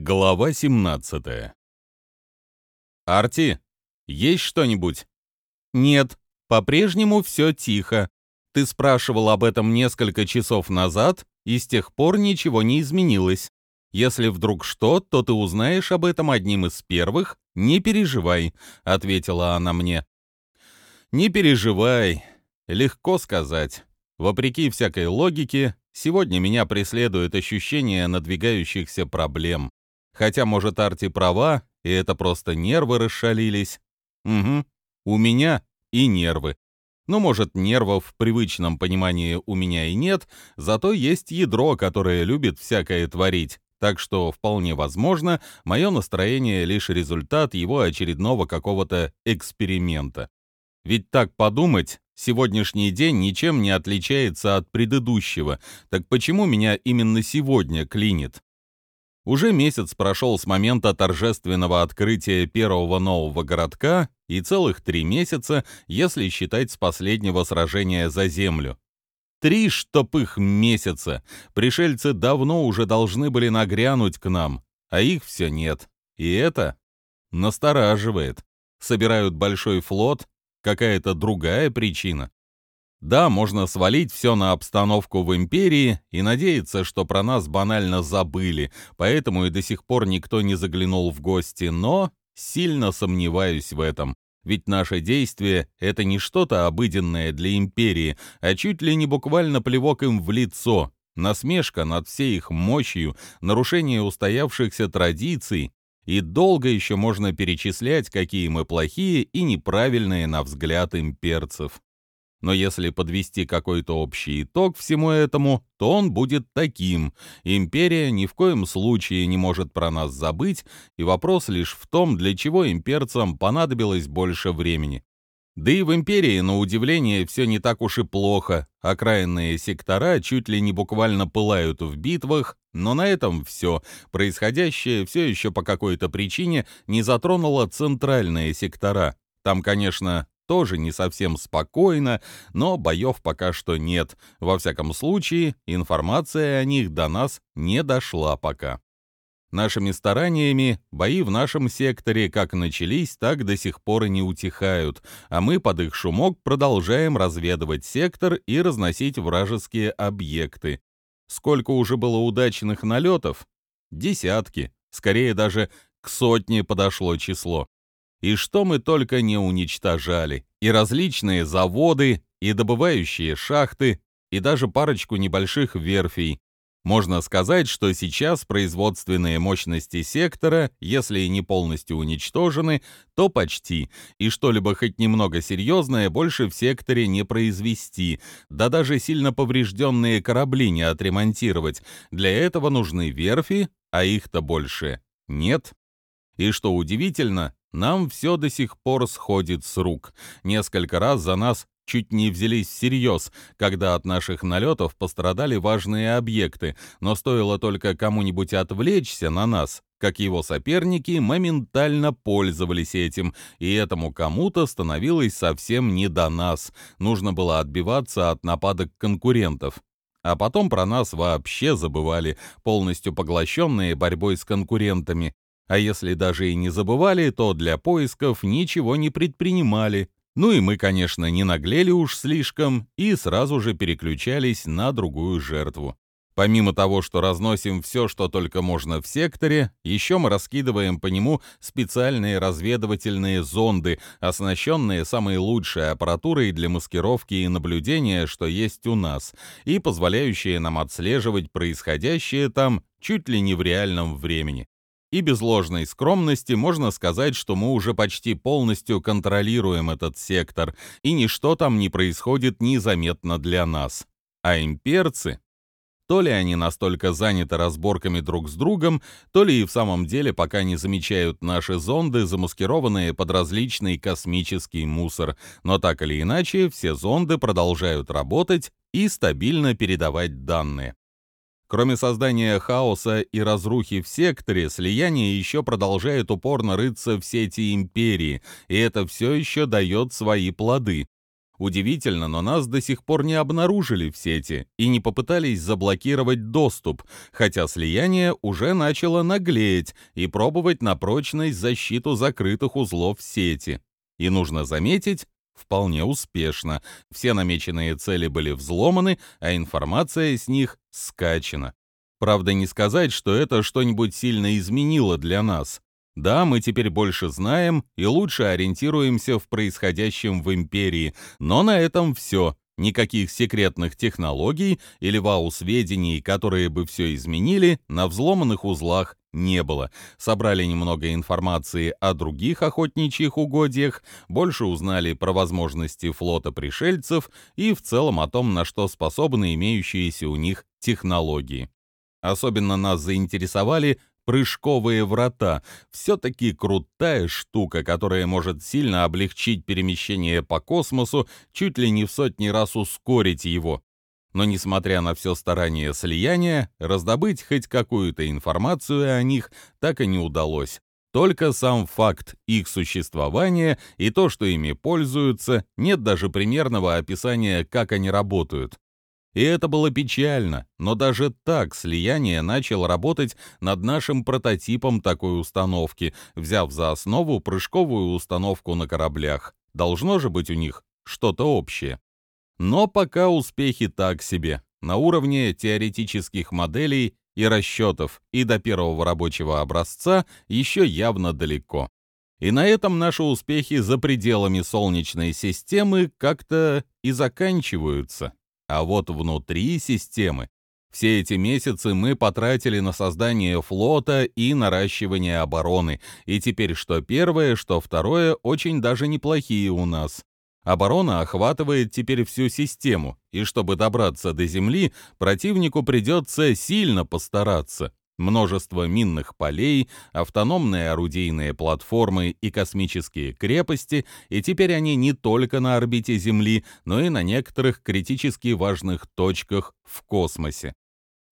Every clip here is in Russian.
Глава 17 «Арти, есть что-нибудь?» «Нет, по-прежнему все тихо. Ты спрашивал об этом несколько часов назад, и с тех пор ничего не изменилось. Если вдруг что, то ты узнаешь об этом одним из первых. Не переживай», — ответила она мне. «Не переживай. Легко сказать. Вопреки всякой логике, сегодня меня преследует ощущение надвигающихся проблем. Хотя, может, Арти права, и это просто нервы расшалились. Угу, у меня и нервы. Ну, может, нервов в привычном понимании у меня и нет, зато есть ядро, которое любит всякое творить. Так что, вполне возможно, мое настроение лишь результат его очередного какого-то эксперимента. Ведь так подумать, сегодняшний день ничем не отличается от предыдущего, так почему меня именно сегодня клинит? Уже месяц прошел с момента торжественного открытия первого нового городка и целых три месяца, если считать с последнего сражения за землю. Три штопых месяца! Пришельцы давно уже должны были нагрянуть к нам, а их все нет. И это настораживает. Собирают большой флот, какая-то другая причина. Да, можно свалить все на обстановку в империи и надеяться, что про нас банально забыли, поэтому и до сих пор никто не заглянул в гости, но сильно сомневаюсь в этом. Ведь наше действие — это не что-то обыденное для империи, а чуть ли не буквально плевок им в лицо, насмешка над всей их мощью, нарушение устоявшихся традиций, и долго еще можно перечислять, какие мы плохие и неправильные на взгляд имперцев. Но если подвести какой-то общий итог всему этому, то он будет таким. Империя ни в коем случае не может про нас забыть, и вопрос лишь в том, для чего имперцам понадобилось больше времени. Да и в империи, на удивление, все не так уж и плохо. Окраинные сектора чуть ли не буквально пылают в битвах, но на этом все. Происходящее все еще по какой-то причине не затронуло центральные сектора. Там, конечно, тоже не совсем спокойно, но боев пока что нет. Во всяком случае, информация о них до нас не дошла пока. Нашими стараниями бои в нашем секторе как начались, так до сих пор и не утихают, а мы под их шумок продолжаем разведывать сектор и разносить вражеские объекты. Сколько уже было удачных налетов? Десятки, скорее даже к сотне подошло число. И что мы только не уничтожали. И различные заводы, и добывающие шахты, и даже парочку небольших верфей. Можно сказать, что сейчас производственные мощности сектора, если и не полностью уничтожены, то почти, и что-либо хоть немного серьезное больше в секторе не произвести, да даже сильно поврежденные корабли не отремонтировать. Для этого нужны верфи, а их-то больше нет. И что удивительно, нам все до сих пор сходит с рук. Несколько раз за нас чуть не взялись всерьез, когда от наших налетов пострадали важные объекты, но стоило только кому-нибудь отвлечься на нас, как его соперники моментально пользовались этим, и этому кому-то становилось совсем не до нас. Нужно было отбиваться от нападок конкурентов. А потом про нас вообще забывали, полностью поглощенные борьбой с конкурентами. А если даже и не забывали, то для поисков ничего не предпринимали. Ну и мы, конечно, не наглели уж слишком и сразу же переключались на другую жертву. Помимо того, что разносим все, что только можно в секторе, еще мы раскидываем по нему специальные разведывательные зонды, оснащенные самой лучшей аппаратурой для маскировки и наблюдения, что есть у нас, и позволяющие нам отслеживать происходящее там чуть ли не в реальном времени. И без ложной скромности можно сказать, что мы уже почти полностью контролируем этот сектор, и ничто там не происходит незаметно для нас. А имперцы? То ли они настолько заняты разборками друг с другом, то ли и в самом деле пока не замечают наши зонды, замаскированные под различный космический мусор. Но так или иначе, все зонды продолжают работать и стабильно передавать данные. Кроме создания хаоса и разрухи в секторе, слияние еще продолжает упорно рыться в сети империи, и это все еще дает свои плоды. Удивительно, но нас до сих пор не обнаружили в сети и не попытались заблокировать доступ, хотя слияние уже начало наглеть и пробовать на прочность защиту закрытых узлов сети. И нужно заметить, вполне успешно. Все намеченные цели были взломаны, а информация с них скачана. Правда, не сказать, что это что-нибудь сильно изменило для нас. Да, мы теперь больше знаем и лучше ориентируемся в происходящем в империи, но на этом все. Никаких секретных технологий или вау-сведений, которые бы все изменили, на взломанных узлах не было. Собрали немного информации о других охотничьих угодьях, больше узнали про возможности флота пришельцев и в целом о том, на что способны имеющиеся у них технологии. Особенно нас заинтересовали прыжковые врата. Все-таки крутая штука, которая может сильно облегчить перемещение по космосу, чуть ли не в сотни раз ускорить его. Но несмотря на все старание слияния, раздобыть хоть какую-то информацию о них так и не удалось. Только сам факт их существования и то, что ими пользуются, нет даже примерного описания, как они работают. И это было печально, но даже так слияние начал работать над нашим прототипом такой установки, взяв за основу прыжковую установку на кораблях. Должно же быть у них что-то общее. Но пока успехи так себе, на уровне теоретических моделей и расчетов, и до первого рабочего образца еще явно далеко. И на этом наши успехи за пределами Солнечной системы как-то и заканчиваются. А вот внутри системы все эти месяцы мы потратили на создание флота и наращивание обороны, и теперь что первое, что второе очень даже неплохие у нас. Оборона охватывает теперь всю систему, и чтобы добраться до Земли, противнику придется сильно постараться множество минных полей, автономные орудийные платформы и космические крепости, и теперь они не только на орбите Земли, но и на некоторых критически важных точках в космосе.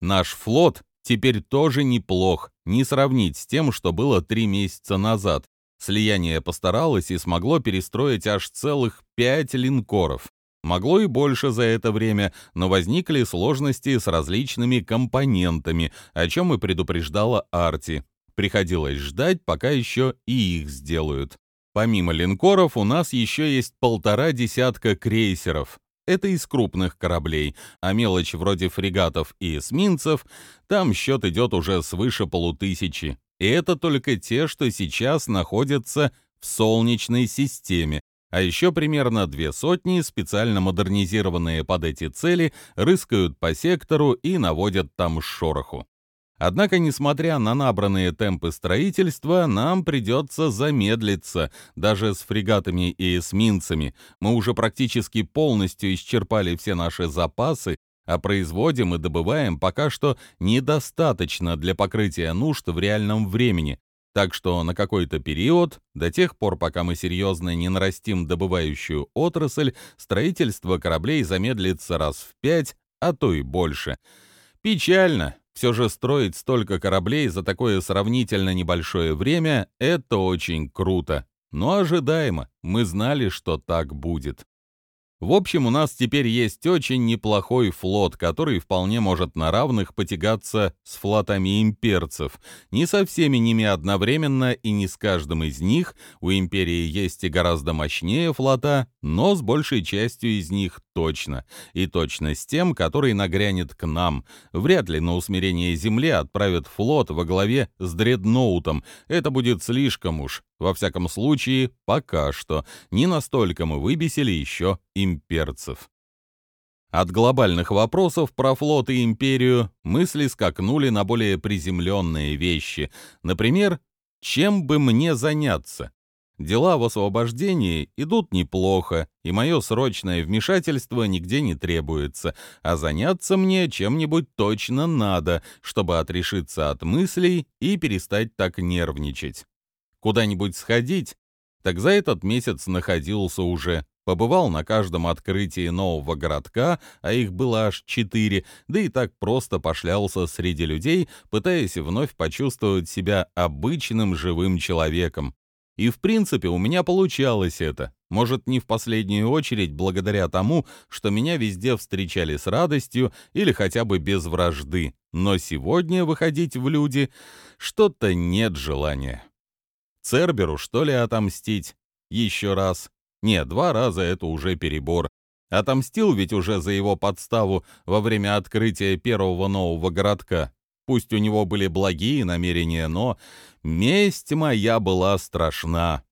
Наш флот теперь тоже неплох, не сравнить с тем, что было три месяца назад. Слияние постаралось и смогло перестроить аж целых пять линкоров. Могло и больше за это время, но возникли сложности с различными компонентами, о чем и предупреждала Арти. Приходилось ждать, пока еще и их сделают. Помимо линкоров у нас еще есть полтора десятка крейсеров. Это из крупных кораблей, а мелочь вроде фрегатов и эсминцев, там счет идет уже свыше полутысячи. И это только те, что сейчас находятся в Солнечной системе, а еще примерно две сотни, специально модернизированные под эти цели, рыскают по сектору и наводят там шороху. Однако, несмотря на набранные темпы строительства, нам придется замедлиться, даже с фрегатами и эсминцами. Мы уже практически полностью исчерпали все наши запасы, а производим и добываем пока что недостаточно для покрытия нужд в реальном времени, так что на какой-то период, до тех пор, пока мы серьезно не нарастим добывающую отрасль, строительство кораблей замедлится раз в пять, а то и больше. Печально. Все же строить столько кораблей за такое сравнительно небольшое время — это очень круто. Но ожидаемо, мы знали, что так будет. В общем, у нас теперь есть очень неплохой флот, который вполне может на равных потягаться с флотами имперцев. Не со всеми ними одновременно и не с каждым из них. У империи есть и гораздо мощнее флота, но с большей частью из них точно. И точно с тем, который нагрянет к нам. Вряд ли на усмирение Земли отправят флот во главе с дредноутом. Это будет слишком уж. Во всяком случае, пока что. Не настолько мы выбесили еще имперцев. От глобальных вопросов про флот и империю мысли скакнули на более приземленные вещи. Например, чем бы мне заняться? Дела в освобождении идут неплохо, и мое срочное вмешательство нигде не требуется, а заняться мне чем-нибудь точно надо, чтобы отрешиться от мыслей и перестать так нервничать куда-нибудь сходить, так за этот месяц находился уже, побывал на каждом открытии нового городка, а их было аж четыре, да и так просто пошлялся среди людей, пытаясь вновь почувствовать себя обычным живым человеком. И в принципе у меня получалось это. Может, не в последнюю очередь благодаря тому, что меня везде встречали с радостью или хотя бы без вражды. Но сегодня выходить в люди что-то нет желания. Церберу, что ли, отомстить? Еще раз. Нет, два раза это уже перебор. Отомстил ведь уже за его подставу во время открытия первого нового городка. Пусть у него были благие намерения, но месть моя была страшна.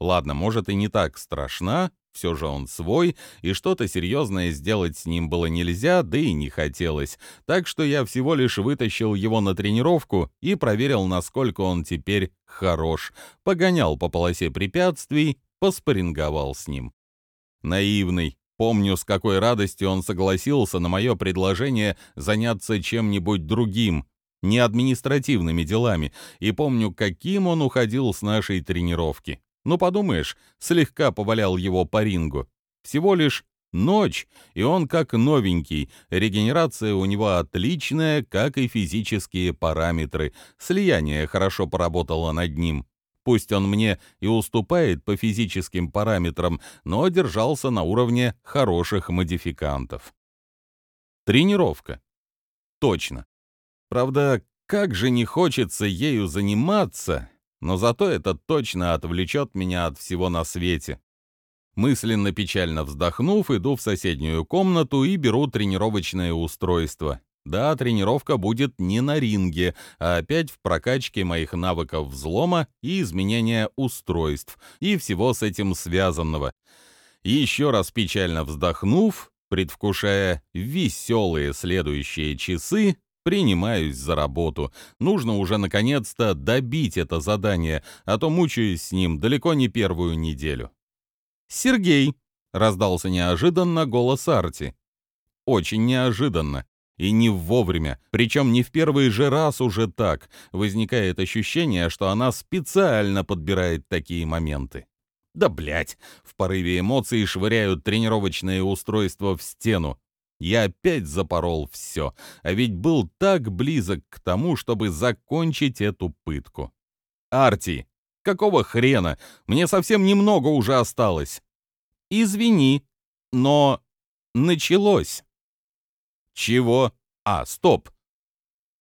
Ладно, может и не так страшна, все же он свой, и что-то серьезное сделать с ним было нельзя, да и не хотелось. Так что я всего лишь вытащил его на тренировку и проверил, насколько он теперь хорош. Погонял по полосе препятствий, поспоринговал с ним. Наивный. Помню, с какой радостью он согласился на мое предложение заняться чем-нибудь другим, не административными делами, и помню, каким он уходил с нашей тренировки. Ну, подумаешь, слегка повалял его по рингу. Всего лишь ночь, и он как новенький. Регенерация у него отличная, как и физические параметры. Слияние хорошо поработало над ним. Пусть он мне и уступает по физическим параметрам, но держался на уровне хороших модификантов. Тренировка. Точно. Правда, как же не хочется ею заниматься, но зато это точно отвлечет меня от всего на свете. Мысленно печально вздохнув, иду в соседнюю комнату и беру тренировочное устройство. Да, тренировка будет не на ринге, а опять в прокачке моих навыков взлома и изменения устройств и всего с этим связанного. еще раз печально вздохнув, предвкушая веселые следующие часы, Принимаюсь за работу. Нужно уже наконец-то добить это задание, а то мучаюсь с ним далеко не первую неделю. «Сергей!» — раздался неожиданно голос Арти. Очень неожиданно. И не вовремя, причем не в первый же раз уже так. Возникает ощущение, что она специально подбирает такие моменты. Да блять! В порыве эмоций швыряют тренировочное устройство в стену. Я опять запорол все, а ведь был так близок к тому, чтобы закончить эту пытку. Арти, какого хрена? Мне совсем немного уже осталось. Извини, но началось. Чего? А, стоп.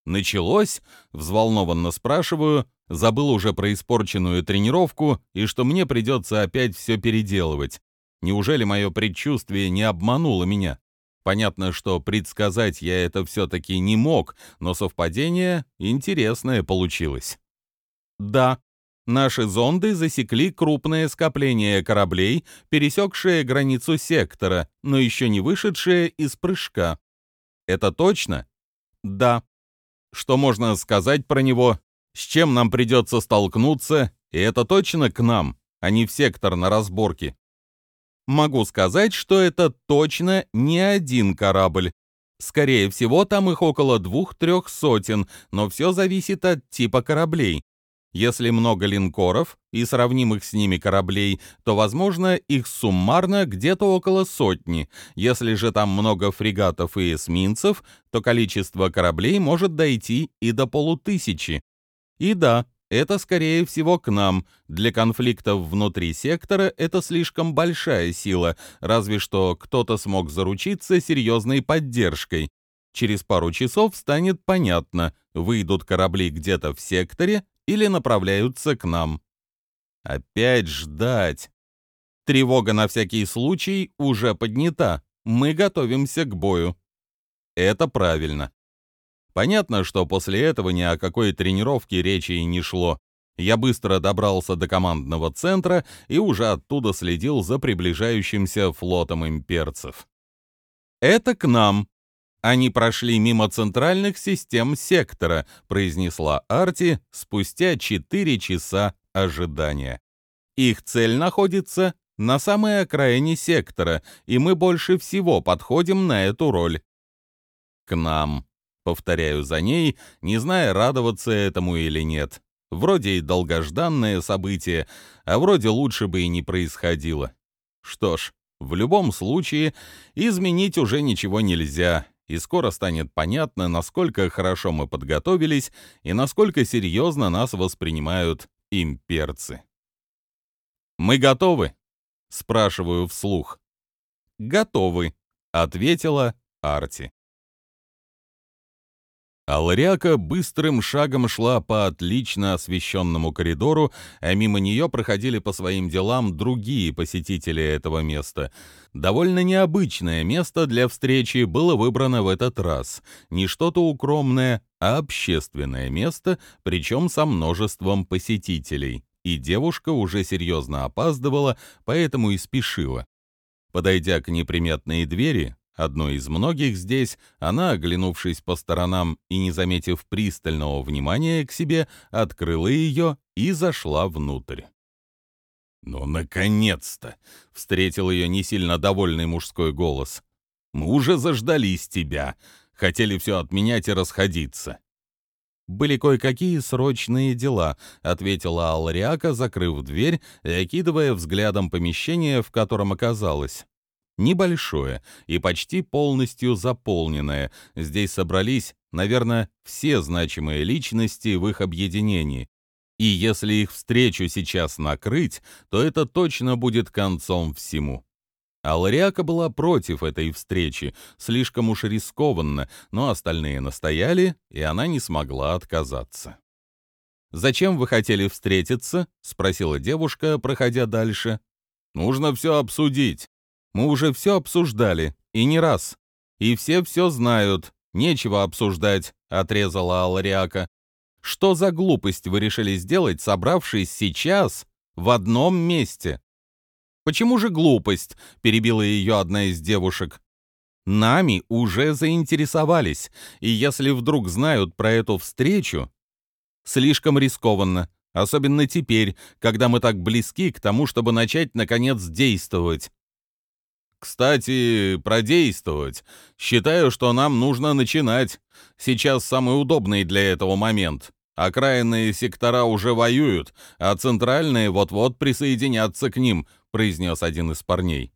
Началось? Взволнованно спрашиваю, забыл уже про испорченную тренировку и что мне придется опять все переделывать. Неужели мое предчувствие не обмануло меня? Понятно, что предсказать я это все-таки не мог, но совпадение интересное получилось. Да, наши зонды засекли крупное скопление кораблей, пересекшее границу сектора, но еще не вышедшее из прыжка. Это точно? Да. Что можно сказать про него? С чем нам придется столкнуться? И это точно к нам, а не в сектор на разборке. Могу сказать, что это точно не один корабль. Скорее всего, там их около двух-трех сотен, но все зависит от типа кораблей. Если много линкоров и сравнимых с ними кораблей, то, возможно, их суммарно где-то около сотни. Если же там много фрегатов и эсминцев, то количество кораблей может дойти и до полутысячи. И да, это, скорее всего, к нам. Для конфликтов внутри сектора это слишком большая сила, разве что кто-то смог заручиться серьезной поддержкой. Через пару часов станет понятно, выйдут корабли где-то в секторе или направляются к нам. Опять ждать. Тревога на всякий случай уже поднята. Мы готовимся к бою. Это правильно. Понятно, что после этого ни о какой тренировке речи и не шло. Я быстро добрался до командного центра и уже оттуда следил за приближающимся флотом имперцев. «Это к нам», они прошли мимо центральных систем сектора», — произнесла Арти спустя 4 часа ожидания. «Их цель находится на самой окраине сектора, и мы больше всего подходим на эту роль». «К нам», Повторяю за ней, не зная, радоваться этому или нет. Вроде и долгожданное событие, а вроде лучше бы и не происходило. Что ж, в любом случае, изменить уже ничего нельзя, и скоро станет понятно, насколько хорошо мы подготовились и насколько серьезно нас воспринимают имперцы. «Мы готовы!» — спрашиваю вслух. «Готовы», — ответила Арти. Алряка быстрым шагом шла по отлично освещенному коридору, а мимо нее проходили по своим делам другие посетители этого места. Довольно необычное место для встречи было выбрано в этот раз. Не что-то укромное, а общественное место, причем со множеством посетителей. И девушка уже серьезно опаздывала, поэтому и спешила. Подойдя к неприметной двери, Одной из многих здесь, она, оглянувшись по сторонам и не заметив пристального внимания к себе, открыла ее и зашла внутрь. «Ну, наконец-то!» — встретил ее не сильно довольный мужской голос. «Мы уже заждались тебя. Хотели все отменять и расходиться». «Были кое-какие срочные дела», — ответила Алриака, закрыв дверь и окидывая взглядом помещение, в котором оказалась небольшое и почти полностью заполненное. Здесь собрались, наверное, все значимые личности в их объединении. И если их встречу сейчас накрыть, то это точно будет концом всему. Алариака была против этой встречи, слишком уж рискованно, но остальные настояли, и она не смогла отказаться. «Зачем вы хотели встретиться?» — спросила девушка, проходя дальше. «Нужно все обсудить. Мы уже все обсуждали, и не раз. И все все знают, нечего обсуждать», — отрезала Алариака. «Что за глупость вы решили сделать, собравшись сейчас в одном месте?» «Почему же глупость?» — перебила ее одна из девушек. «Нами уже заинтересовались, и если вдруг знают про эту встречу, слишком рискованно, особенно теперь, когда мы так близки к тому, чтобы начать, наконец, действовать. Кстати, продействовать. Считаю, что нам нужно начинать. Сейчас самый удобный для этого момент. Окраинные сектора уже воюют, а центральные вот-вот присоединятся к ним, произнес один из парней.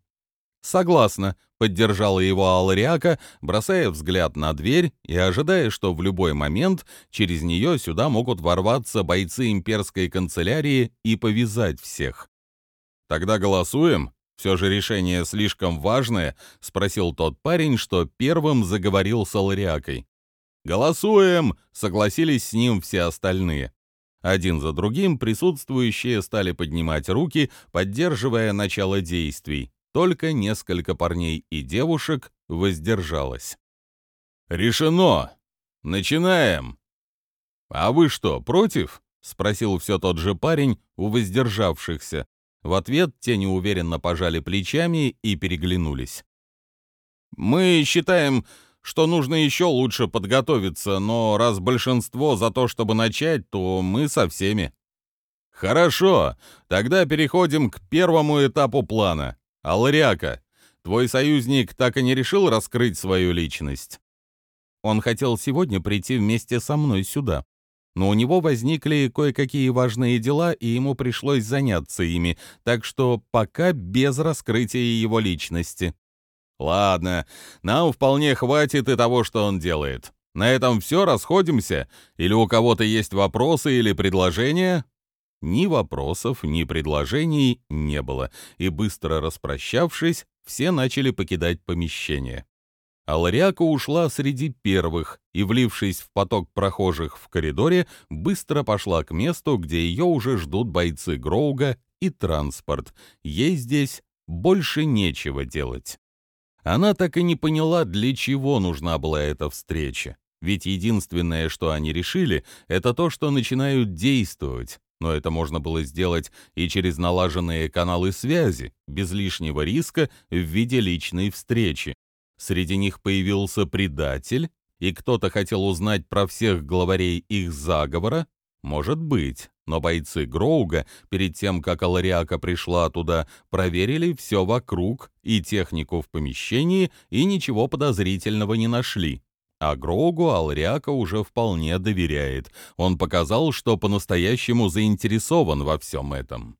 «Согласна», — поддержала его Алариака, бросая взгляд на дверь и ожидая, что в любой момент через нее сюда могут ворваться бойцы имперской канцелярии и повязать всех. «Тогда голосуем?» «Все же решение слишком важное?» — спросил тот парень, что первым заговорил с Алариакой. «Голосуем!» — согласились с ним все остальные. Один за другим присутствующие стали поднимать руки, поддерживая начало действий. Только несколько парней и девушек воздержалось. «Решено! Начинаем!» «А вы что, против?» — спросил все тот же парень у воздержавшихся. В ответ те неуверенно пожали плечами и переглянулись. «Мы считаем, что нужно еще лучше подготовиться, но раз большинство за то, чтобы начать, то мы со всеми». «Хорошо, тогда переходим к первому этапу плана. Алариака, твой союзник так и не решил раскрыть свою личность?» Он хотел сегодня прийти вместе со мной сюда но у него возникли кое-какие важные дела, и ему пришлось заняться ими, так что пока без раскрытия его личности. Ладно, нам вполне хватит и того, что он делает. На этом все, расходимся? Или у кого-то есть вопросы или предложения? Ни вопросов, ни предложений не было, и быстро распрощавшись, все начали покидать помещение. Алариака ушла среди первых и, влившись в поток прохожих в коридоре, быстро пошла к месту, где ее уже ждут бойцы Гроуга и транспорт. Ей здесь больше нечего делать. Она так и не поняла, для чего нужна была эта встреча. Ведь единственное, что они решили, это то, что начинают действовать. Но это можно было сделать и через налаженные каналы связи, без лишнего риска в виде личной встречи. Среди них появился предатель, и кто-то хотел узнать про всех главарей их заговора? Может быть, но бойцы Гроуга, перед тем, как Алариака пришла туда, проверили все вокруг и технику в помещении, и ничего подозрительного не нашли. А Гроугу Алариака уже вполне доверяет. Он показал, что по-настоящему заинтересован во всем этом.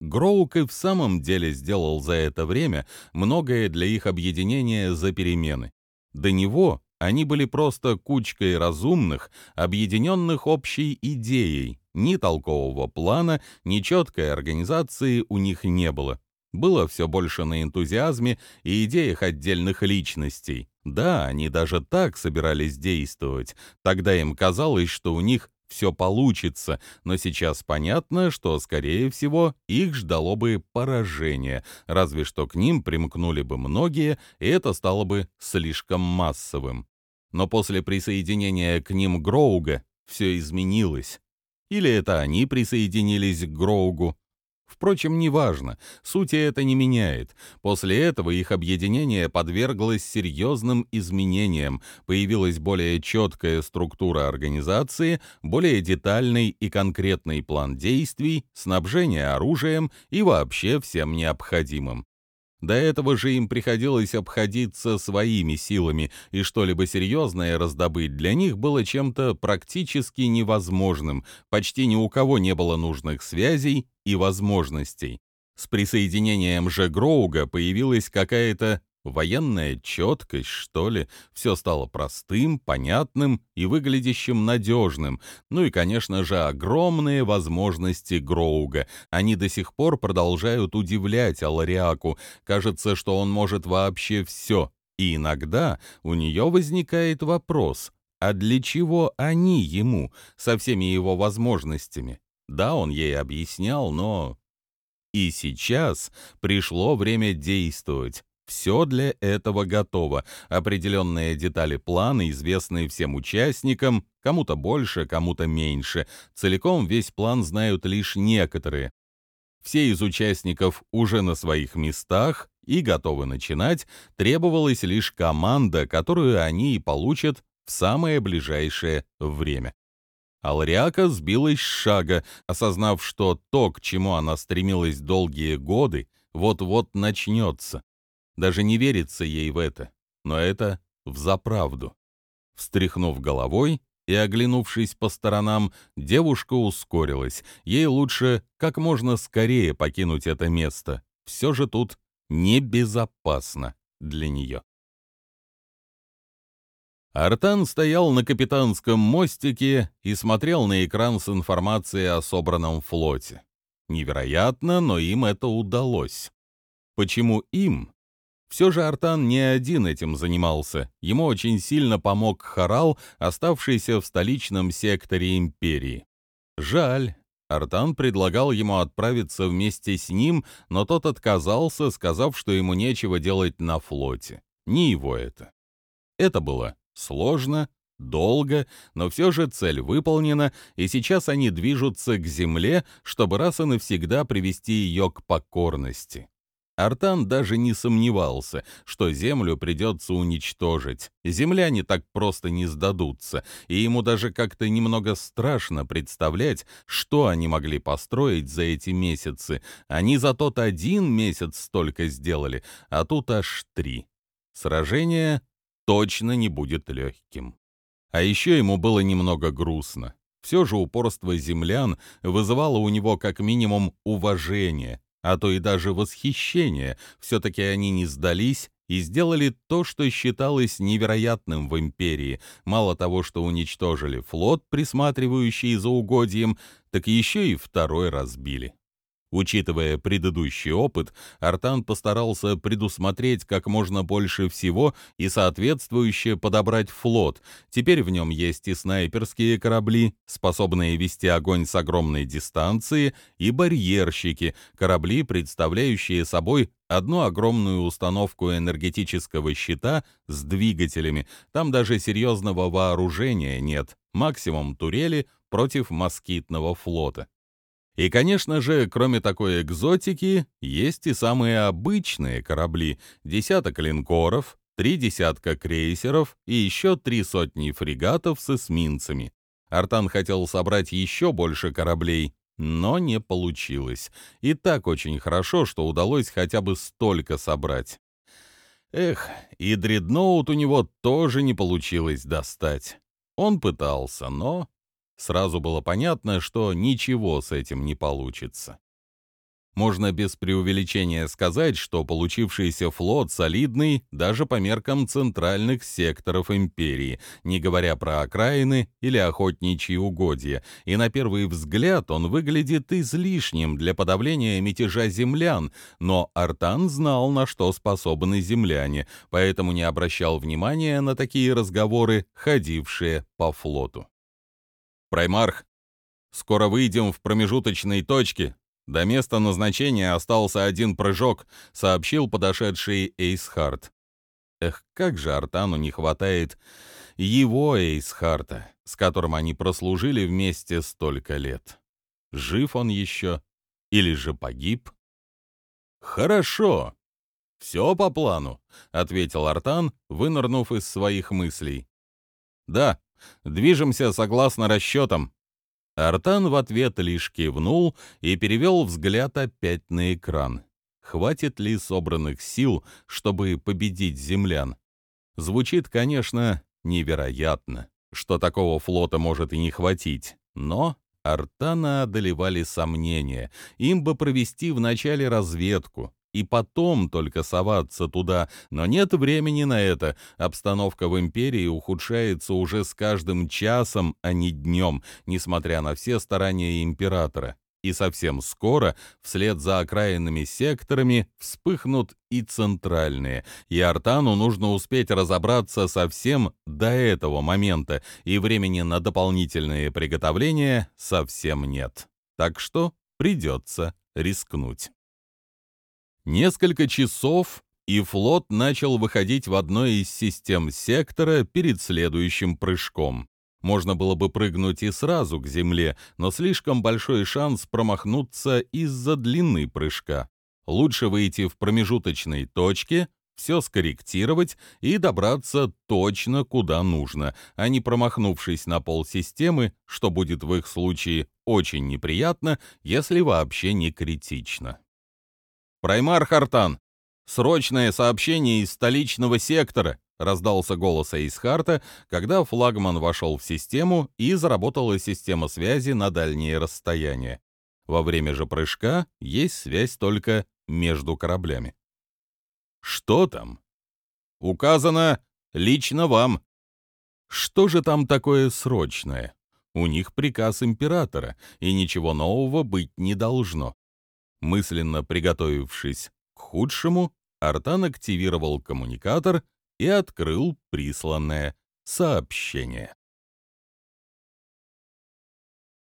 Гроук и в самом деле сделал за это время многое для их объединения за перемены. До него они были просто кучкой разумных, объединенных общей идеей. Ни толкового плана, ни четкой организации у них не было. было все больше на энтузиазме и идеях отдельных личностей. Да, они даже так собирались действовать. Тогда им казалось, что у них все получится, но сейчас понятно, что, скорее всего, их ждало бы поражение, разве что к ним примкнули бы многие, и это стало бы слишком массовым. Но после присоединения к ним Гроуга все изменилось. Или это они присоединились к Гроугу, Впрочем, неважно, сути это не меняет. После этого их объединение подверглось серьезным изменениям, появилась более четкая структура организации, более детальный и конкретный план действий, снабжение оружием и вообще всем необходимым. До этого же им приходилось обходиться своими силами, и что-либо серьезное раздобыть для них было чем-то практически невозможным, почти ни у кого не было нужных связей и возможностей. С присоединением же Гроуга появилась какая-то Военная четкость, что ли, все стало простым, понятным и выглядящим надежным. Ну и, конечно же, огромные возможности Гроуга. Они до сих пор продолжают удивлять Алариаку. Кажется, что он может вообще все. И иногда у нее возникает вопрос, а для чего они ему, со всеми его возможностями? Да, он ей объяснял, но... И сейчас пришло время действовать. Все для этого готово. Определенные детали плана известны всем участникам, кому-то больше, кому-то меньше. Целиком весь план знают лишь некоторые. Все из участников уже на своих местах и готовы начинать, требовалась лишь команда, которую они и получат в самое ближайшее время. Алриака сбилась с шага, осознав, что то, к чему она стремилась долгие годы, вот-вот начнется. Даже не верится ей в это, но это взаправду. Встряхнув головой и оглянувшись по сторонам, девушка ускорилась. Ей лучше как можно скорее покинуть это место. Все же тут небезопасно для нее. Артан стоял на капитанском мостике и смотрел на экран с информацией о собранном флоте. Невероятно, но им это удалось. Почему им? Все же Артан не один этим занимался. Ему очень сильно помог Харал, оставшийся в столичном секторе империи. Жаль. Артан предлагал ему отправиться вместе с ним, но тот отказался, сказав, что ему нечего делать на флоте. Не его это. Это было сложно, долго, но все же цель выполнена, и сейчас они движутся к земле, чтобы раз и навсегда привести ее к покорности. Артан даже не сомневался, что землю придется уничтожить. Земляне так просто не сдадутся, и ему даже как-то немного страшно представлять, что они могли построить за эти месяцы. Они за тот один месяц столько сделали, а тут аж три. Сражение точно не будет легким. А еще ему было немного грустно. Все же упорство землян вызывало у него как минимум уважение, а то и даже восхищение, все-таки они не сдались и сделали то, что считалось невероятным в империи. Мало того, что уничтожили флот, присматривающий за угодьем, так еще и второй разбили. Учитывая предыдущий опыт, Артан постарался предусмотреть как можно больше всего и соответствующе подобрать флот. Теперь в нем есть и снайперские корабли, способные вести огонь с огромной дистанции, и барьерщики, корабли, представляющие собой одну огромную установку энергетического щита с двигателями. Там даже серьезного вооружения нет, максимум турели против москитного флота. И, конечно же, кроме такой экзотики, есть и самые обычные корабли, десяток линкоров, три десятка крейсеров и еще три сотни фрегатов с эсминцами. Артан хотел собрать еще больше кораблей, но не получилось. И так очень хорошо, что удалось хотя бы столько собрать. Эх, и дредноут у него тоже не получилось достать. Он пытался, но Сразу было понятно, что ничего с этим не получится. Можно без преувеличения сказать, что получившийся флот солидный даже по меркам центральных секторов империи, не говоря про окраины или охотничьи угодья, и на первый взгляд он выглядит излишним для подавления мятежа землян, но Артан знал, на что способны земляне, поэтому не обращал внимания на такие разговоры, ходившие по флоту. «Праймарх, скоро выйдем в промежуточной точке», до места назначения остался один прыжок, сообщил подошедший Эйсхарт. Эх, как же Артану не хватает его Эйсхарта, с которым они прослужили вместе столько лет. Жив он еще или же погиб? Хорошо. Все по плану, ответил Артан, вынырнув из своих мыслей. Да, движемся согласно расчетам. Артан в ответ лишь кивнул и перевел взгляд опять на экран. Хватит ли собранных сил, чтобы победить землян? Звучит, конечно, невероятно, что такого флота может и не хватить, но Артана одолевали сомнения. Им бы провести вначале разведку, и потом только соваться туда, но нет времени на это. Обстановка в империи ухудшается уже с каждым часом, а не днем, несмотря на все старания императора. И совсем скоро, вслед за окраинными секторами, вспыхнут и центральные. И Артану нужно успеть разобраться совсем до этого момента, и времени на дополнительные приготовления совсем нет. Так что придется рискнуть. Несколько часов, и флот начал выходить в одной из систем сектора перед следующим прыжком. Можно было бы прыгнуть и сразу к земле, но слишком большой шанс промахнуться из-за длины прыжка. Лучше выйти в промежуточной точке, все скорректировать и добраться точно куда нужно, а не промахнувшись на пол системы, что будет в их случае очень неприятно, если вообще не критично. «Праймар Хартан! Срочное сообщение из столичного сектора!» — раздался голос Эйсхарта, когда флагман вошел в систему и заработала система связи на дальние расстояния. Во время же прыжка есть связь только между кораблями. «Что там?» «Указано лично вам». «Что же там такое срочное?» У них приказ императора, и ничего нового быть не должно. Мысленно приготовившись к худшему, Артан активировал коммуникатор и открыл присланное сообщение.